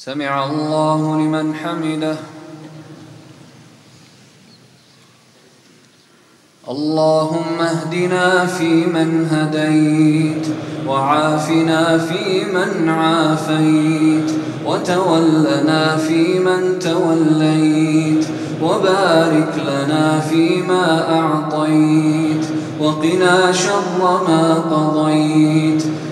سمع الله لمن حمده. اللهم اهدنا فيمن هديت وعافنا فيمن عافيت وتولنا فيمن توليت وبارك لنا فيما أعطيت وقنا شر ما قضيت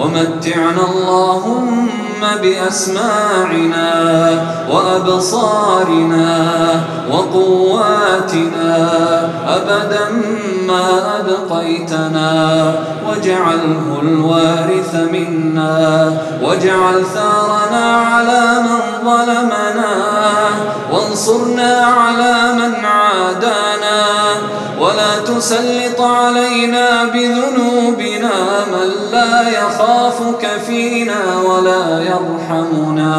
ومتعنا اللهم بأسماعنا وأبصارنا وقواتنا أبدا ما أبقيتنا واجعله الوارث منا واجعل ثارنا على من ظلمنا وانصرنا على من عادانا ولا تسلط علينا بذنوبنا يخافك فينا ولا يرحمنا.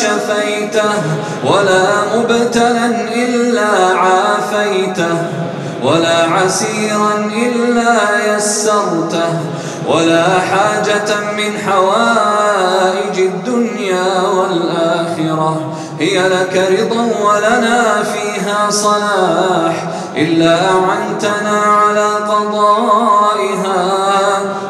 ولا مبتلا إلا عافيته ولا عسيرا إلا يسرته ولا حاجة من حوائج الدنيا والآخرة هي لك رضا ولنا فيها صلاح إلا أعنتنا على قضائها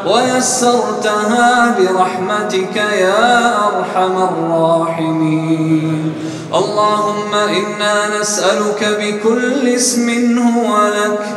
ويسرتها برحمتك يا أرحم الراحمين. اللهم إنا نسألك بكل اسم هو لك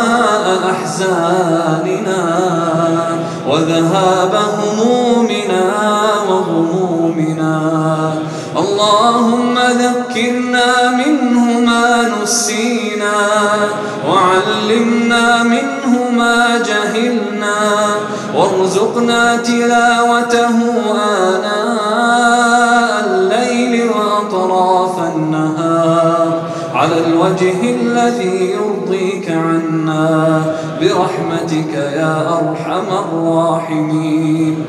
أحزاننا وذهاب همومنا وغمومنا. اللهم ذكرنا منه ما نسينا وعلمنا منه ما جهلنا. وارزقنا تلاوته آناء على الوجه الذي يرضيك عنا برحمتك يا أرحم الراحمين.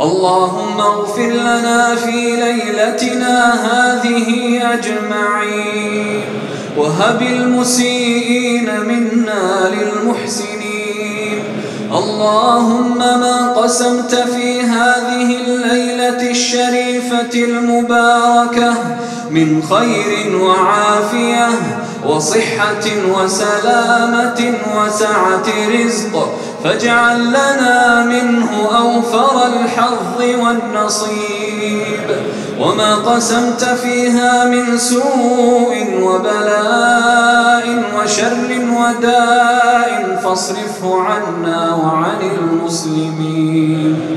اللهم اغفر لنا في ليلتنا هذه أجمعين وهب المسيئين منا للمحسنين. اللهم ما قسمت في هذه الليلة الشريفة المباركة من خير وعافية وصحة وسلامة وسعة رزق. فاجعل لنا منه أوفر الحظ والنصيب. وما قسمت فيها من سوء وبلاء وشر وداء فاصرفه عنا وعن المسلمين.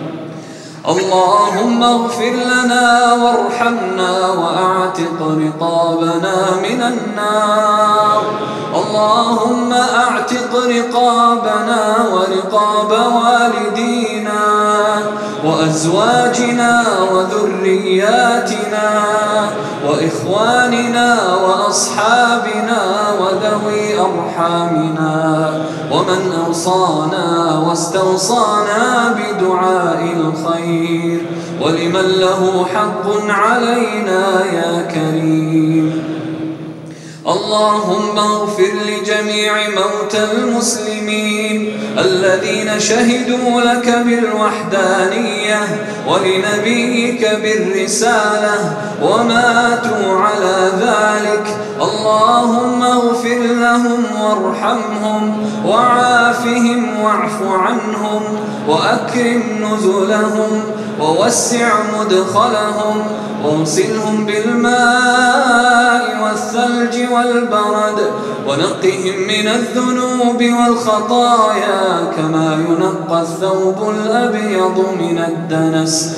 اللهم اغفر لنا وارحمنا وأعتق رقابنا من النار. اللهم أعتق رقابنا ورقاب والدينا وأزواجنا وذرياتنا وإخواننا وأصحابنا وذوي أرحامنا. ومن أوصانا واستوصانا بدعاء الخير ولمن له حق علينا يا كريم. اللهم اغفر لجميع موتى المسلمين الذين شهدوا لك بالوحدانية ولنبيك بالرسالة وماتوا على ذلك. اللهم اغفر لهم وارحمهم وعافهم واعف عنهم وأكرم نزلهم ووسع مدخلهم واغسلهم بالماء والثلج والبرد ونقهم من الذنوب والخطايا كما ينقى الثوب الأبيض من الدنس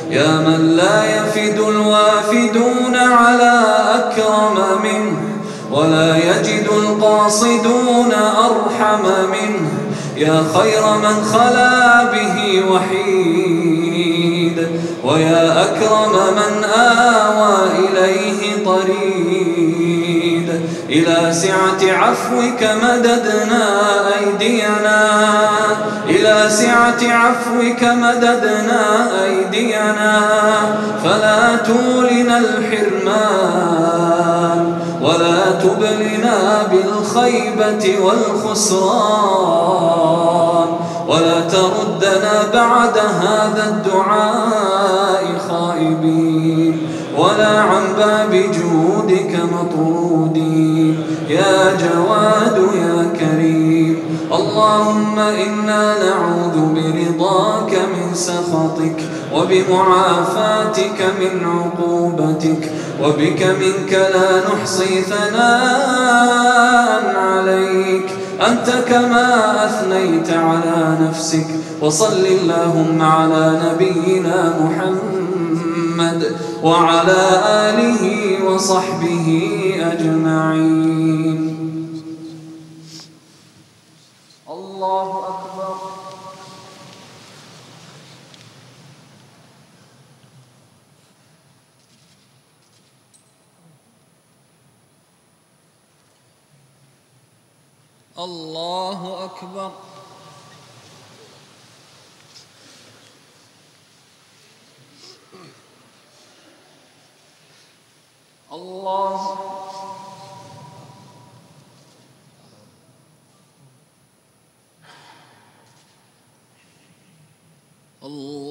يا من لا يفد الوافدون على أكرم منه ولا يجد القاصدون أرحم منه. يا خير من خلا به وحيد ويا أكرم من آوى إليه طريد. إلى سعة عفوك مددنا أيدينا. إلى سعة عفوك مددنا أيدينا. فلا تولنا الحرمان ولا تبلنا بالخيبة والخسران ولا تردنا بعد هذا الدعاء خائبين. ولا عن باب جودك مطرودين يا جواد يا كريم اللهم إنا نعوذ برضاك من سخطك وبمعافاتك من عقوبتك وبك منك لا نحصي ثناء عليك. أنت كما أثنيت على نفسك وصل اللهم على نبينا محمد وعلى آله وصحبه أجمعين. الله أكبر. الله أكبر. الله الله